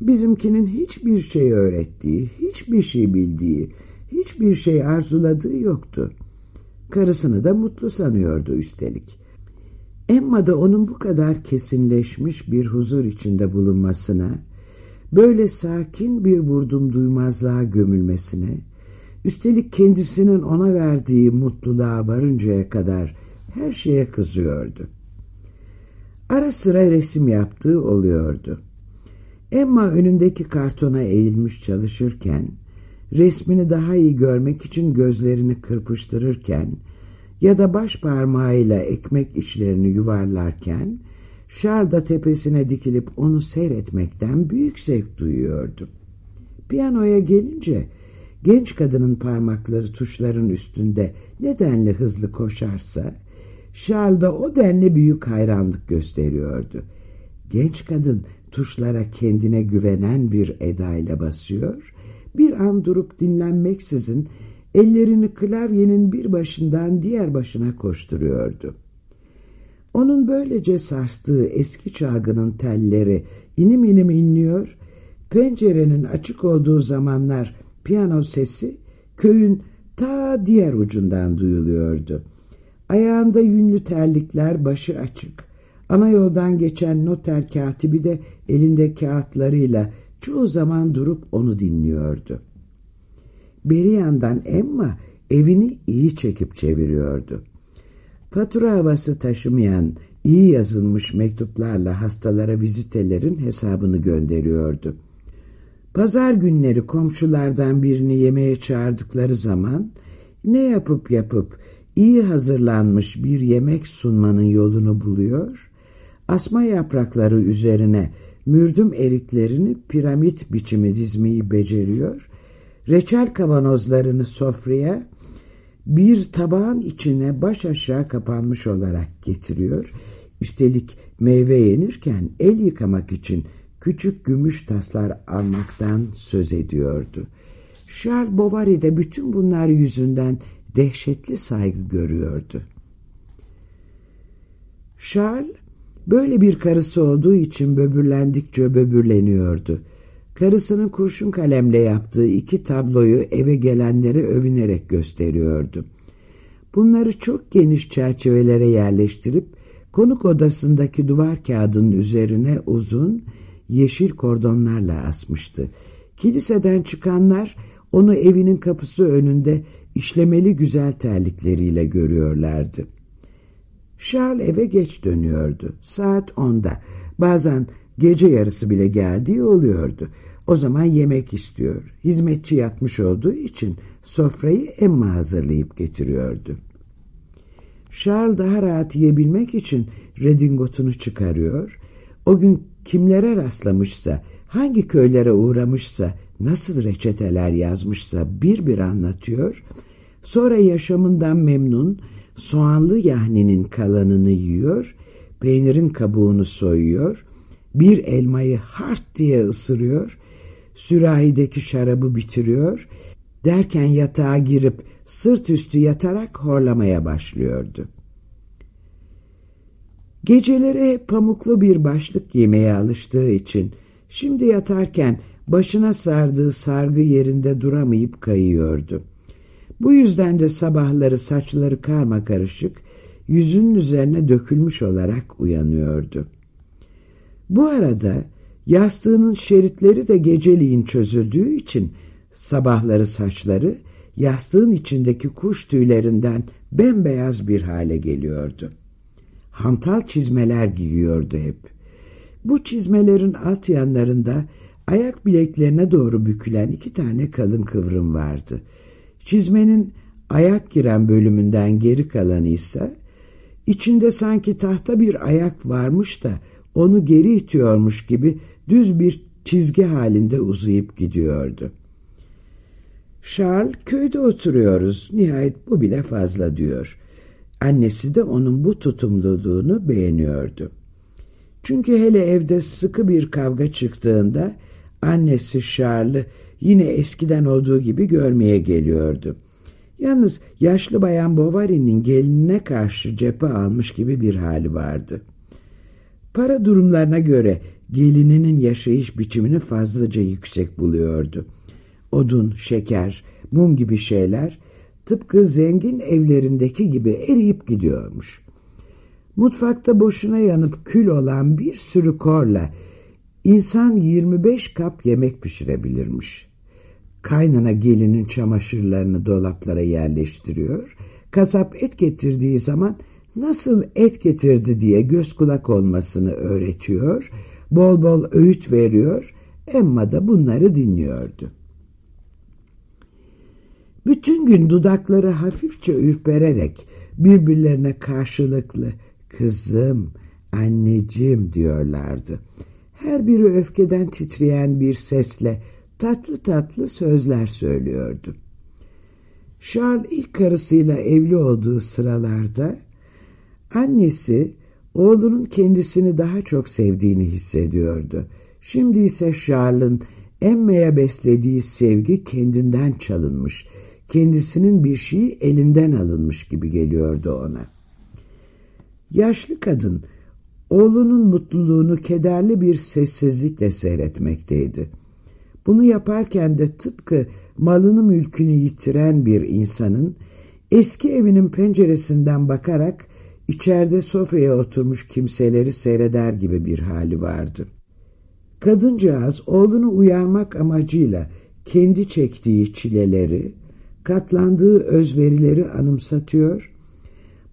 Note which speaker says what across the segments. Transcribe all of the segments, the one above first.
Speaker 1: bizimkinin hiçbir şey öğrettiği, hiçbir şey bildiği, hiçbir şey arzuladığı yoktu. Karısını da mutlu sanıyordu üstelik. Emma da onun bu kadar kesinleşmiş bir huzur içinde bulunmasına, böyle sakin bir vurdum duymazlığa gömülmesine, üstelik kendisinin ona verdiği mutluluğa varıncaya kadar her şeye kızıyordu. Ara sıra resim yaptığı oluyordu. Emma önündeki kartona eğilmiş çalışırken, resmini daha iyi görmek için gözlerini kırpıştırırken ya da baş parmağıyla ekmek içlerini yuvarlarken, Şarda tepesine dikilip onu seyretmekten büyük zevk duyuyordu. Piyanoya gelince genç kadının parmakları tuşların üstünde nedenle hızlı koşarsa, Charles da o denli büyük hayranlık gösteriyordu. Genç kadın tuşlara kendine güvenen bir edayla basıyor, bir an durup dinlenmeksizin ellerini klavyenin bir başından diğer başına koşturuyordu. Onun böylece sarstığı eski çalgının telleri inim inim inliyor, pencerenin açık olduğu zamanlar piyano sesi köyün ta diğer ucundan duyuluyordu. Ayağında yünlü terlikler, başı açık. Ana yoldan geçen noter katibi de elinde kağıtlarıyla çoğu zaman durup onu dinliyordu. Bir yandan Emma evini iyi çekip çeviriyordu. Fatura havası taşımayan, iyi yazılmış mektuplarla hastalara vizitelerin hesabını gönderiyordu. Pazar günleri komşulardan birini yemeğe çağırdıkları zaman ne yapıp yapıp iyi hazırlanmış bir yemek sunmanın yolunu buluyor, asma yaprakları üzerine mürdüm eriklerini piramit biçimi dizmeyi beceriyor, reçel kavanozlarını sofraya bir tabağın içine baş aşağı kapanmış olarak getiriyor, üstelik meyve yenirken el yıkamak için küçük gümüş taslar almaktan söz ediyordu. Charles Bovary de bütün bunlar yüzünden dehşetli saygı görüyordu. Charles böyle bir karısı olduğu için böbürlendikçe böbürleniyordu. Karısının kurşun kalemle yaptığı iki tabloyu eve gelenlere övünerek gösteriyordu. Bunları çok geniş çerçevelere yerleştirip konuk odasındaki duvar kağıdının üzerine uzun yeşil kordonlarla asmıştı. Kiliseden çıkanlar onu evinin kapısı önünde işlemeli güzel terlikleriyle görüyorlardı. Charles eve geç dönüyordu. Saat onda. Bazen gece yarısı bile geldiği oluyordu. O zaman yemek istiyor. Hizmetçi yatmış olduğu için sofrayı Emma hazırlayıp getiriyordu. Charles daha rahat yiyebilmek için redingotunu çıkarıyor. O gün kimlere rastlamışsa, hangi köylere uğramışsa, nasıl reçeteler yazmışsa bir bir anlatıyor. Sonra yaşamından memnun soğanlı yahninin kalanını yiyor, peynirin kabuğunu soyuyor, bir elmayı hart diye ısırıyor, sürahideki şarabı bitiriyor, derken yatağa girip sırt üstü yatarak horlamaya başlıyordu. Geceleri pamuklu bir başlık giymeye alıştığı için şimdi yatarken başına sardığı sargı yerinde duramayıp kayıyordu. Bu yüzden de sabahları saçları karma karışık, yüzünün üzerine dökülmüş olarak uyanıyordu. Bu arada yastığının şeritleri de geceliğin çözüldüğü için sabahları saçları yastığın içindeki kuş tüylerinden bembeyaz bir hale geliyordu. Hantal çizmeler giyiyordu hep. Bu çizmelerin alt yanlarında ayak bileklerine doğru bükülen iki tane kalın kıvrım vardı. Çizmenin ayak giren bölümünden geri kalanı ise içinde sanki tahta bir ayak varmış da onu geri itiyormuş gibi düz bir çizgi halinde uzayıp gidiyordu. Charles köyde oturuyoruz nihayet bu bile fazla diyor. Annesi de onun bu tutumluluğunu beğeniyordu. Çünkü hele evde sıkı bir kavga çıktığında annesi Charles'ı yine eskiden olduğu gibi görmeye geliyordu. Yalnız yaşlı bayan Bovary'nin gelinine karşı cephe almış gibi bir hali vardı. Para durumlarına göre gelininin yaşayış biçimini fazlaca yüksek buluyordu. Odun, şeker, mum gibi şeyler tıpkı zengin evlerindeki gibi eriyip gidiyormuş. Mutfakta boşuna yanıp kül olan bir sürü korla insan 25 kap yemek pişirebilirmiş. Kaynana gelinin çamaşırlarını dolaplara yerleştiriyor, kasap et getirdiği zaman nasıl et getirdi diye göz kulak olmasını öğretiyor, bol bol öğüt veriyor, Emma da bunları dinliyordu. Bütün gün dudakları hafifçe ürpererek birbirlerine karşılıklı kızım, anneciğim diyorlardı. Her biri öfkeden titreyen bir sesle tatlı tatlı sözler söylüyordu. Charles ilk karısıyla evli olduğu sıralarda annesi oğlunun kendisini daha çok sevdiğini hissediyordu. Şimdi ise Charles'ın Emma'ya beslediği sevgi kendinden çalınmış, kendisinin bir şeyi elinden alınmış gibi geliyordu ona. Yaşlı kadın oğlunun mutluluğunu kederli bir sessizlikle seyretmekteydi. Bunu yaparken de tıpkı malını mülkünü yitiren bir insanın eski evinin penceresinden bakarak içeride sofraya oturmuş kimseleri seyreder gibi bir hali vardı. Kadıncağız oğlunu uyarmak amacıyla kendi çektiği çileleri, katlandığı özverileri anımsatıyor,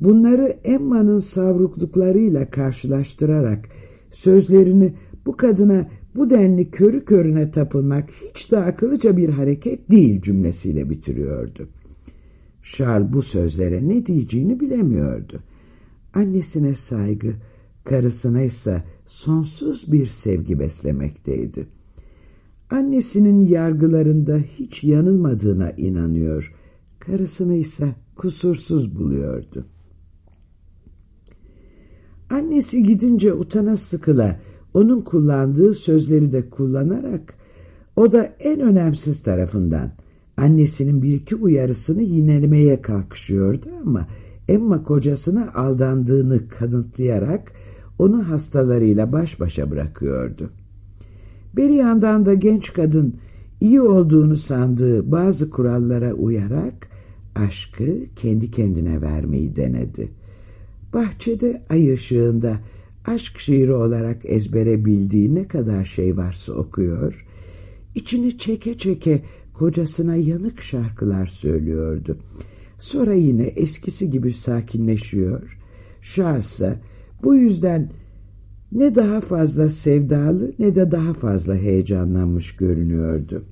Speaker 1: bunları Emma'nın savrukluklarıyla karşılaştırarak sözlerini bu kadına bu denli körü körüne tapılmak hiç de akıllıca bir hareket değil cümlesiyle bitiriyordu. Charles bu sözlere ne diyeceğini bilemiyordu. Annesine saygı, karısına ise sonsuz bir sevgi beslemekteydi. Annesinin yargılarında hiç yanılmadığına inanıyor, karısını ise kusursuz buluyordu. Annesi gidince utana sıkıla, onun kullandığı sözleri de kullanarak o da en önemsiz tarafından annesinin bir iki uyarısını yinelemeye kalkışıyordu ama Emma kocasına aldandığını kanıtlayarak onu hastalarıyla baş başa bırakıyordu. Bir yandan da genç kadın iyi olduğunu sandığı bazı kurallara uyarak aşkı kendi kendine vermeyi denedi. Bahçede ay ışığında aşk şiiri olarak ezbere bildiği ne kadar şey varsa okuyor, içini çeke çeke kocasına yanık şarkılar söylüyordu. Sonra yine eskisi gibi sakinleşiyor. Şahsa bu yüzden ne daha fazla sevdalı ne de daha fazla heyecanlanmış görünüyordu.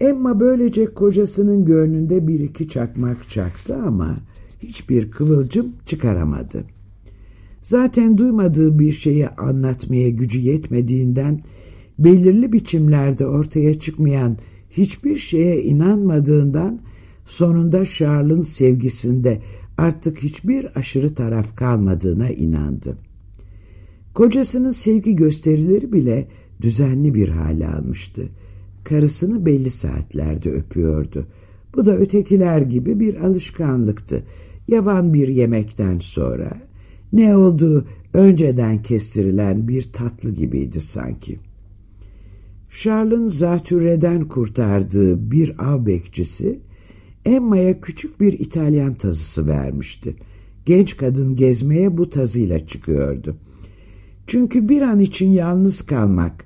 Speaker 1: Emma böylece kocasının gönlünde bir iki çakmak çaktı ama hiçbir kıvılcım çıkaramadı. Zaten duymadığı bir şeyi anlatmaya gücü yetmediğinden belirli biçimlerde ortaya çıkmayan hiçbir şeye inanmadığından sonunda Charles'ın sevgisinde artık hiçbir aşırı taraf kalmadığına inandı. Kocasının sevgi gösterileri bile düzenli bir hale almıştı. Karısını belli saatlerde öpüyordu. Bu da ötekiler gibi bir alışkanlıktı. Yavan bir yemekten sonra ne olduğu önceden kestirilen bir tatlı gibiydi sanki. Charles'ın zatürreden kurtardığı bir av bekçisi Emma'ya küçük bir İtalyan tazısı vermişti. Genç kadın gezmeye bu tazıyla çıkıyordu. Çünkü bir an için yalnız kalmak,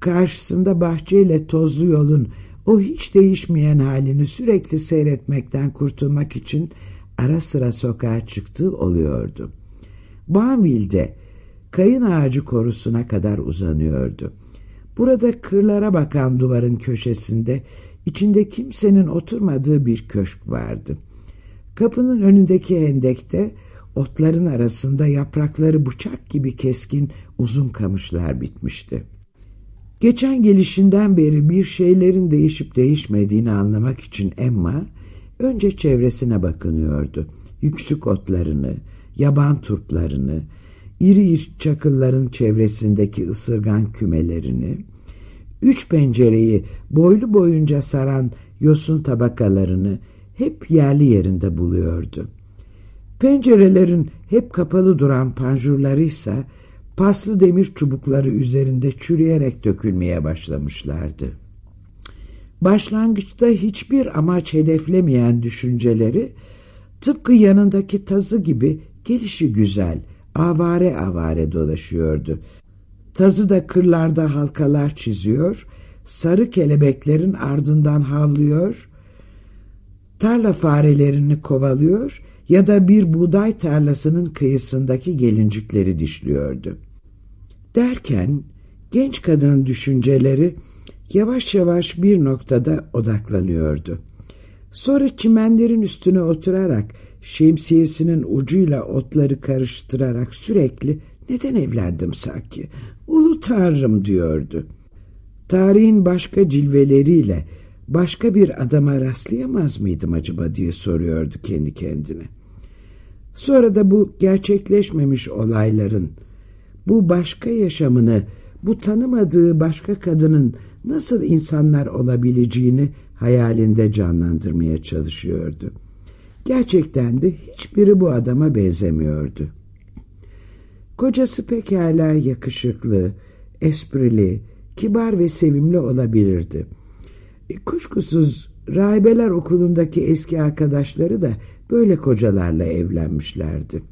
Speaker 1: karşısında bahçeyle tozlu yolun o hiç değişmeyen halini sürekli seyretmekten kurtulmak için ara sıra sokağa çıktığı oluyordu. Banville'de kayın ağacı korusuna kadar uzanıyordu. Burada kırlara bakan duvarın köşesinde içinde kimsenin oturmadığı bir köşk vardı. Kapının önündeki hendekte otların arasında yaprakları bıçak gibi keskin uzun kamışlar bitmişti. Geçen gelişinden beri bir şeylerin değişip değişmediğini anlamak için Emma önce çevresine bakınıyordu. Yüksük otlarını, yaban turplarını, iri çakılların çevresindeki ısırgan kümelerini, üç pencereyi boylu boyunca saran yosun tabakalarını hep yerli yerinde buluyordu. Pencerelerin hep kapalı duran panjurları ise paslı demir çubukları üzerinde çürüyerek dökülmeye başlamışlardı. Başlangıçta hiçbir amaç hedeflemeyen düşünceleri tıpkı yanındaki tazı gibi gelişi güzel, avare avare dolaşıyordu. Tazı da kırlarda halkalar çiziyor, sarı kelebeklerin ardından havlıyor, tarla farelerini kovalıyor ya da bir buğday tarlasının kıyısındaki gelincikleri dişliyordu. Derken genç kadının düşünceleri yavaş yavaş bir noktada odaklanıyordu. Sonra çimenlerin üstüne oturarak şemsiyesinin ucuyla otları karıştırarak sürekli neden evlendim sanki? Ulu Tanrım diyordu. Tarihin başka cilveleriyle başka bir adama rastlayamaz mıydım acaba diye soruyordu kendi kendine. Sonra da bu gerçekleşmemiş olayların, bu başka yaşamını, bu tanımadığı başka kadının nasıl insanlar olabileceğini hayalinde canlandırmaya çalışıyordu. Gerçekten de hiçbiri bu adama benzemiyordu. Kocası pekala yakışıklı, esprili, kibar ve sevimli olabilirdi. E, kuşkusuz rahibeler okulundaki eski arkadaşları da böyle kocalarla evlenmişlerdi.